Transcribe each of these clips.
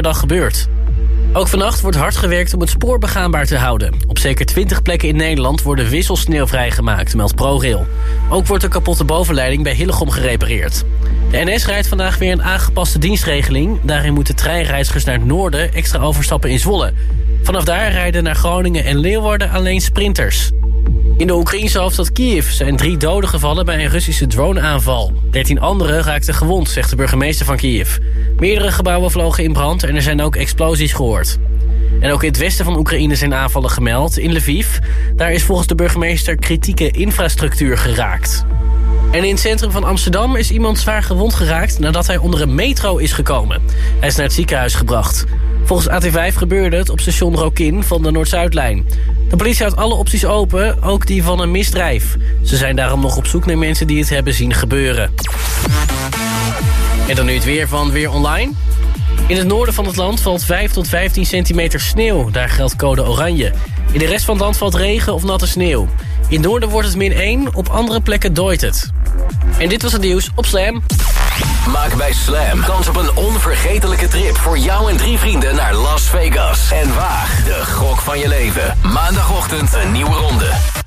per gebeurt. Ook vannacht wordt hard gewerkt om het spoor begaanbaar te houden. Op zeker 20 plekken in Nederland worden wisselsneeuw vrijgemaakt, meldt ProRail. Ook wordt de kapotte bovenleiding bij Hillegom gerepareerd. De NS rijdt vandaag weer een aangepaste dienstregeling. Daarin moeten treinreizigers naar het noorden extra overstappen in Zwolle. Vanaf daar rijden naar Groningen en Leeuwarden alleen sprinters. In de Oekraïnse hoofdstad Kiev zijn drie doden gevallen bij een Russische droneaanval. Dertien anderen raakten gewond, zegt de burgemeester van Kiev. Meerdere gebouwen vlogen in brand en er zijn ook explosies gehoord. En ook in het westen van Oekraïne zijn aanvallen gemeld, in Lviv. Daar is volgens de burgemeester kritieke infrastructuur geraakt. En in het centrum van Amsterdam is iemand zwaar gewond geraakt... nadat hij onder een metro is gekomen. Hij is naar het ziekenhuis gebracht. Volgens AT5 gebeurde het op station Rokin van de Noord-Zuidlijn. De politie houdt alle opties open, ook die van een misdrijf. Ze zijn daarom nog op zoek naar mensen die het hebben zien gebeuren. En dan nu het weer van Weer Online. In het noorden van het land valt 5 tot 15 centimeter sneeuw. Daar geldt code oranje. In de rest van het land valt regen of natte sneeuw. In noorden wordt het min 1, op andere plekken dooit het. En dit was het nieuws op Slam. Maak bij Slam kans op een onvergetelijke trip voor jou en drie vrienden naar Las Vegas. En waag de gok van je leven. Maandagochtend een nieuwe ronde.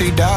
see do.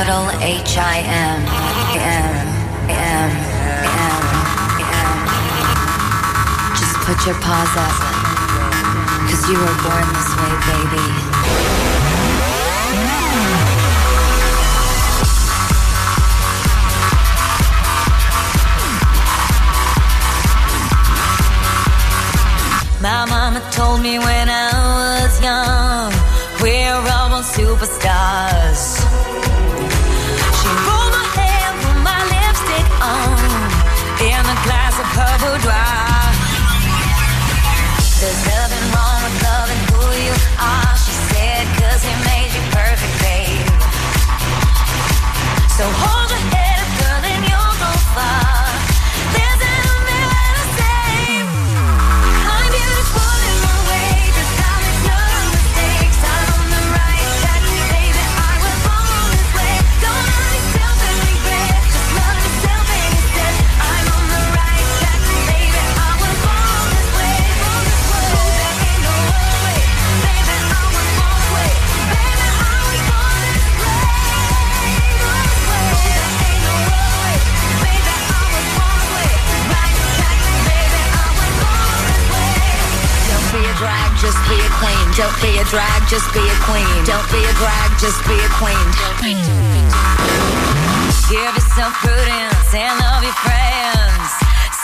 capital H I N. be a drag, just be a queen. Don't be a drag, just be a queen. Give yourself prudence and love your friends.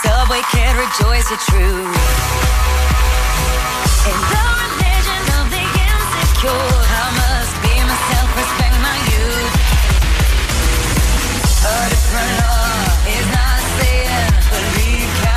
Subway so can rejoice your truth. In the religion of the insecure, I must be myself, respect my youth. A different law is not a sin. Believe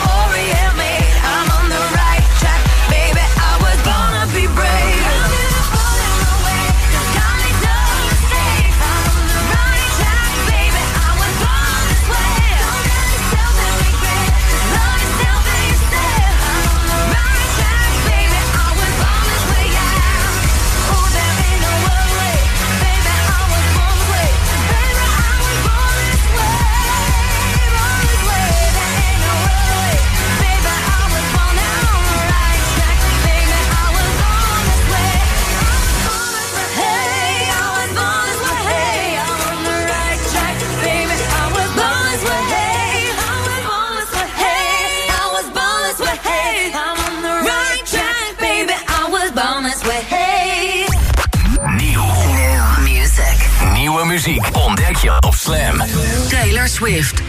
muziek ontdek je op Slam. Taylor Swift,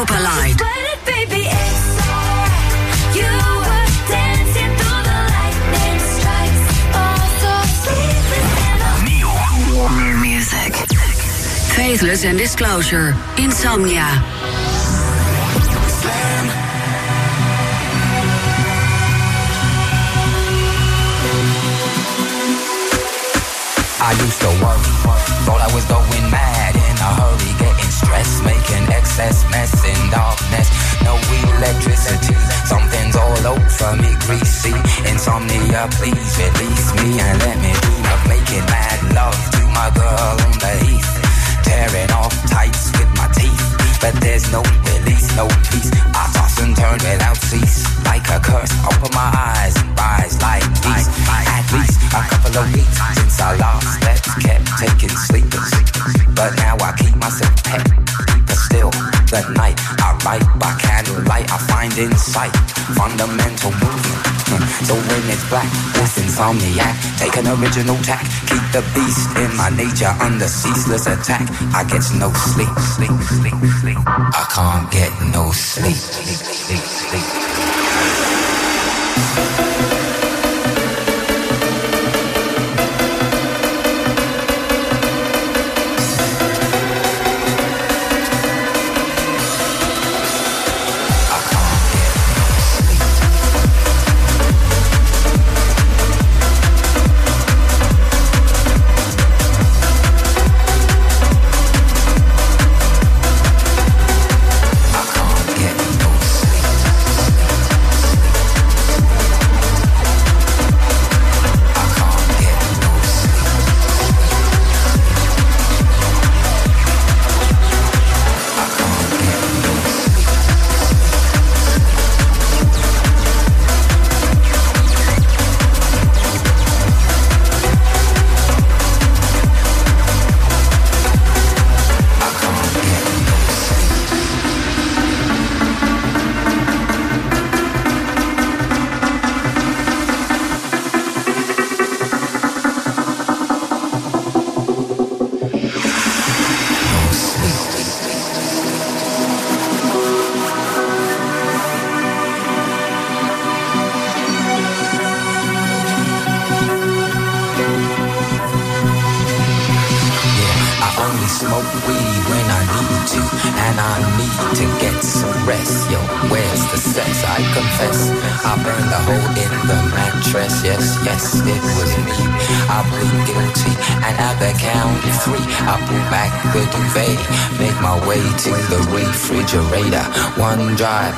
Open Light. Nieuw. Music. Faithless and Disclosure, Insomnia. I used to worry, thought I was going mad in a hurry, getting stressed, making excess mess in darkness. No electricity, something's all over me, greasy. Insomnia, please release me and let me dream of making mad love to my girl on the heath, tearing off tights with my teeth. But there's no release, no peace. I toss and turn without cease, like a curse. Open my eyes and rise like peace a couple of weeks since I last slept, kept taking sleepers. But now I keep myself pet, but still, the night I write by candlelight, I find insight, fundamental movement. So when it's black, it's insomniac. Take an original tack, keep the beast in my nature under ceaseless attack. I get no sleep, sleep, sleep, sleep. I can't get no sleep. sleep, sleep, sleep.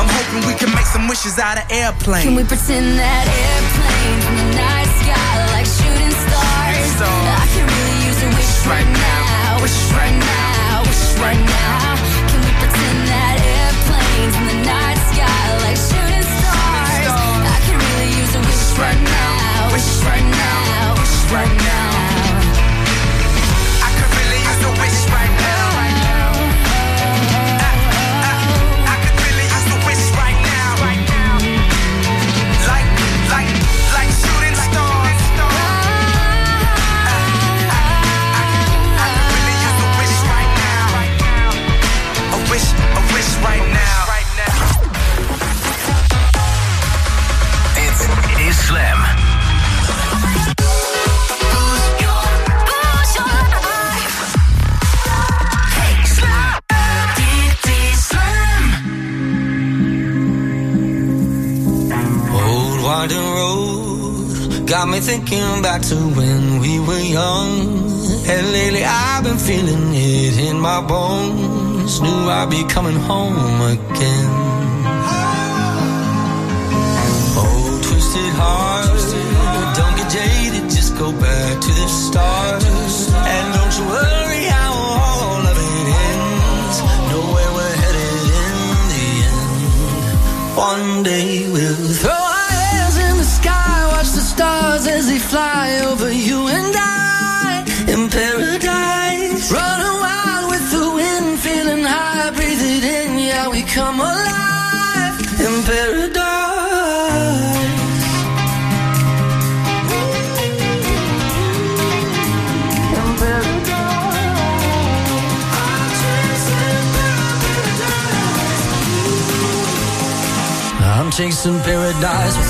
I'm hoping we can make some wishes out of airplanes. Can we pretend that airplanes in the night sky like shooting stars? I can really use a wish right now, wish right now, wish right now. Got me thinking back to when we were young. And lately I've been feeling it in my bones. Knew I'd be coming home again. Oh, twisted heart, don't get jaded, just go back to the start. And don't you worry how all of it ends. Know where we're headed in the end. One day we'll throw stars as they fly over you and I in paradise. Running wild with the wind, feeling high, breathe it in, yeah, we come alive in paradise. In paradise. I'm chasing paradise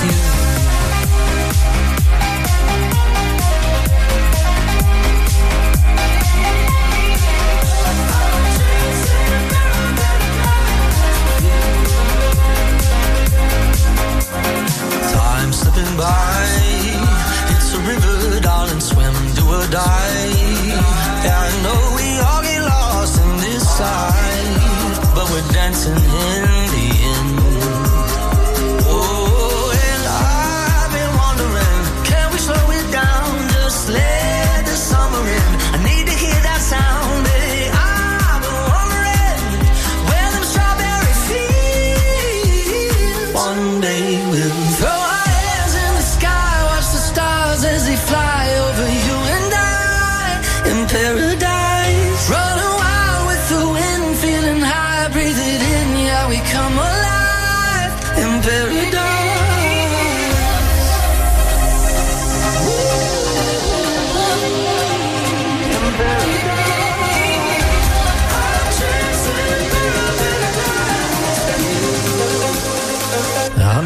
side, but we're dancing in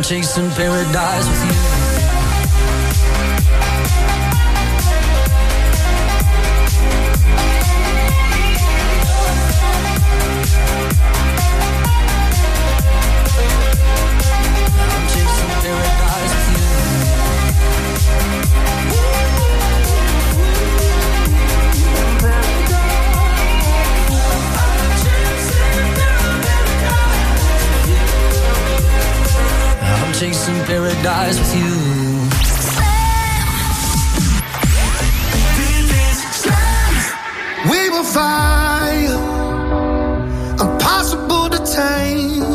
chasing paradise with you. Paradise with you. We will fire, impossible to tame,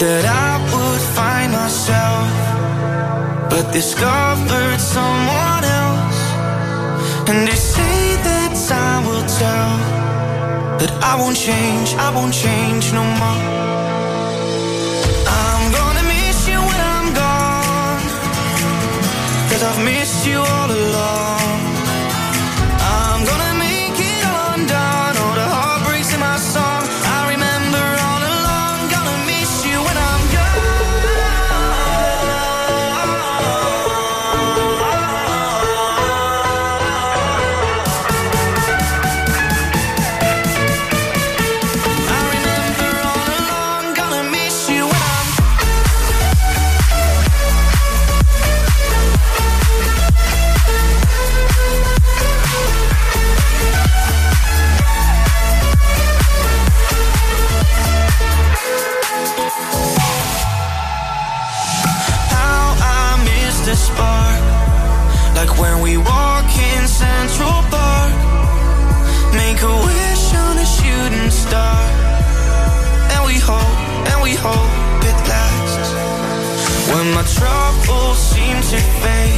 that I would find myself, but discovered someone else. And they say that time will tell, but I won't change, I won't change no more. Troubles seem to fade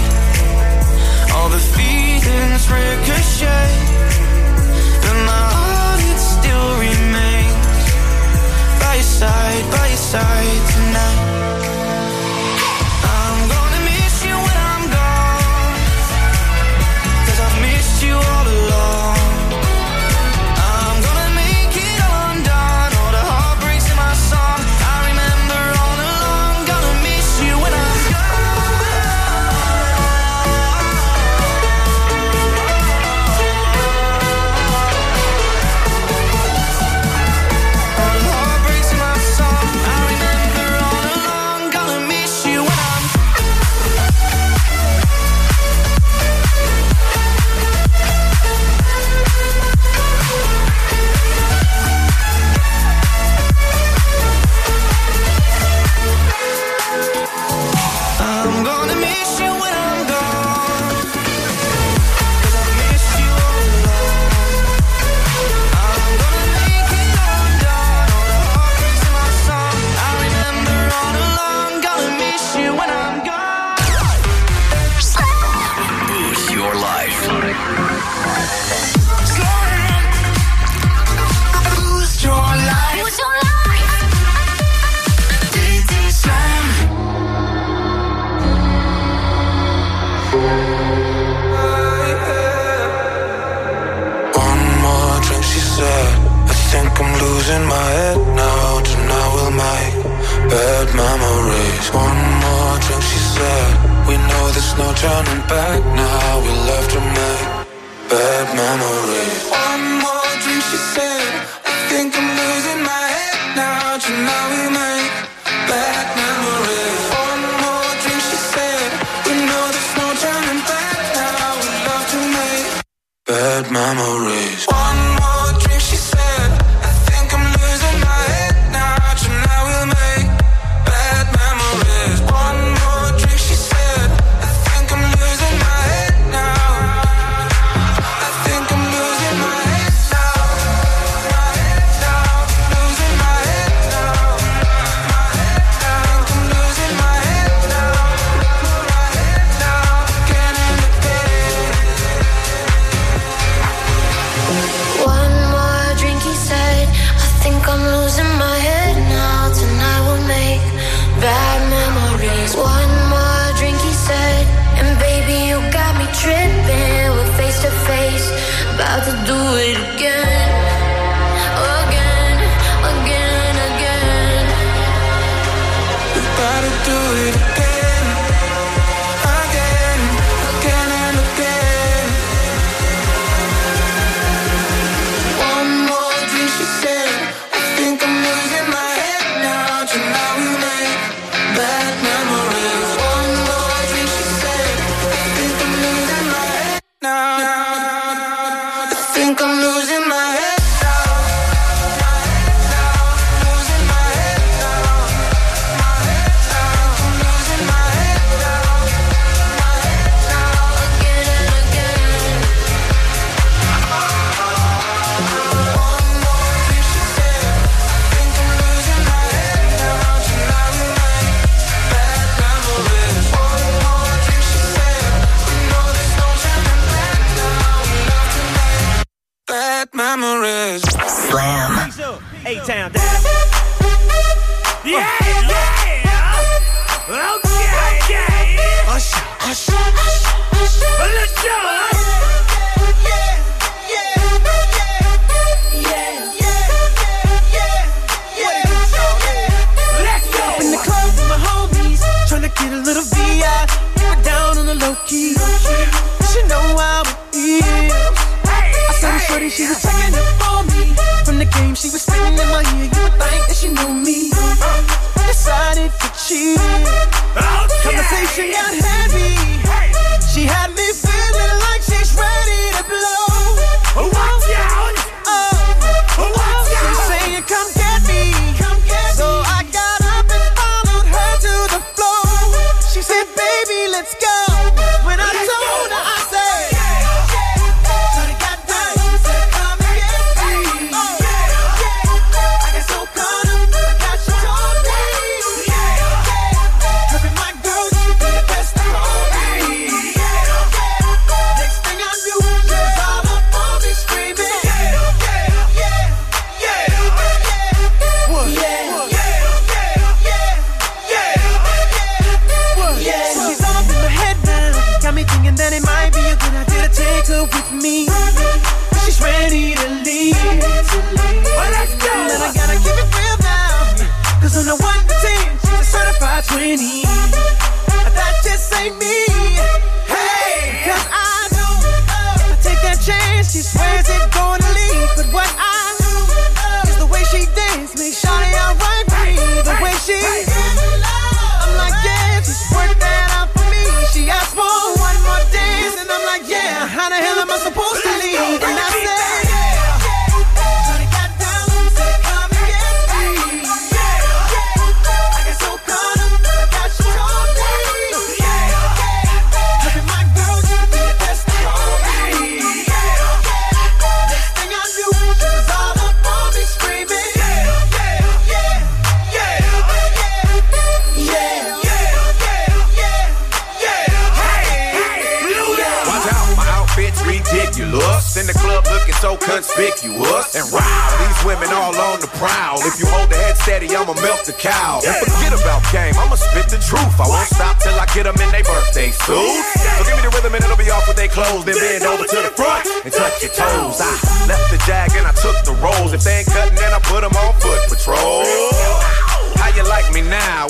you know memories. Slam. Eight town. Yeah, yeah. Okay, okay. Get a little VI, keep down on the low key. She know how it is. I saw the shorty, she was.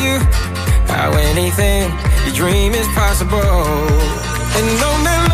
you how anything you dream is possible. And no matter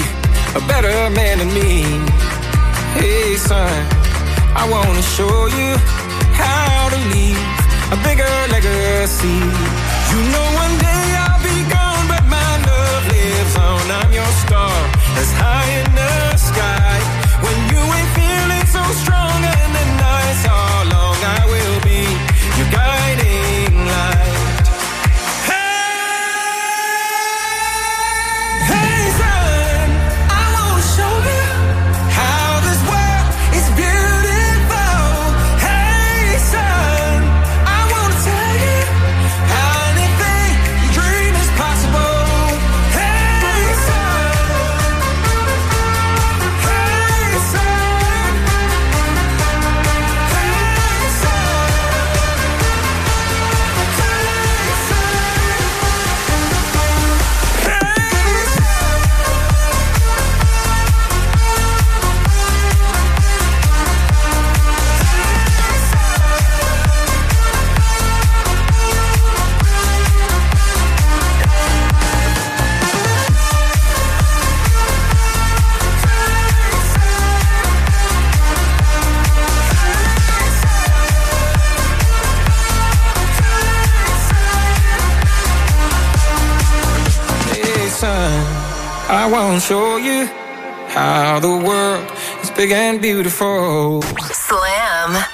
a better man than me. Hey, son, I wanna show you how to leave a bigger legacy. You know, one day I'll be gone, but my love lives on. I'm your star, as high in the sky. When you ain't feeling so strong. I won't show you how the world is big and beautiful. Slam.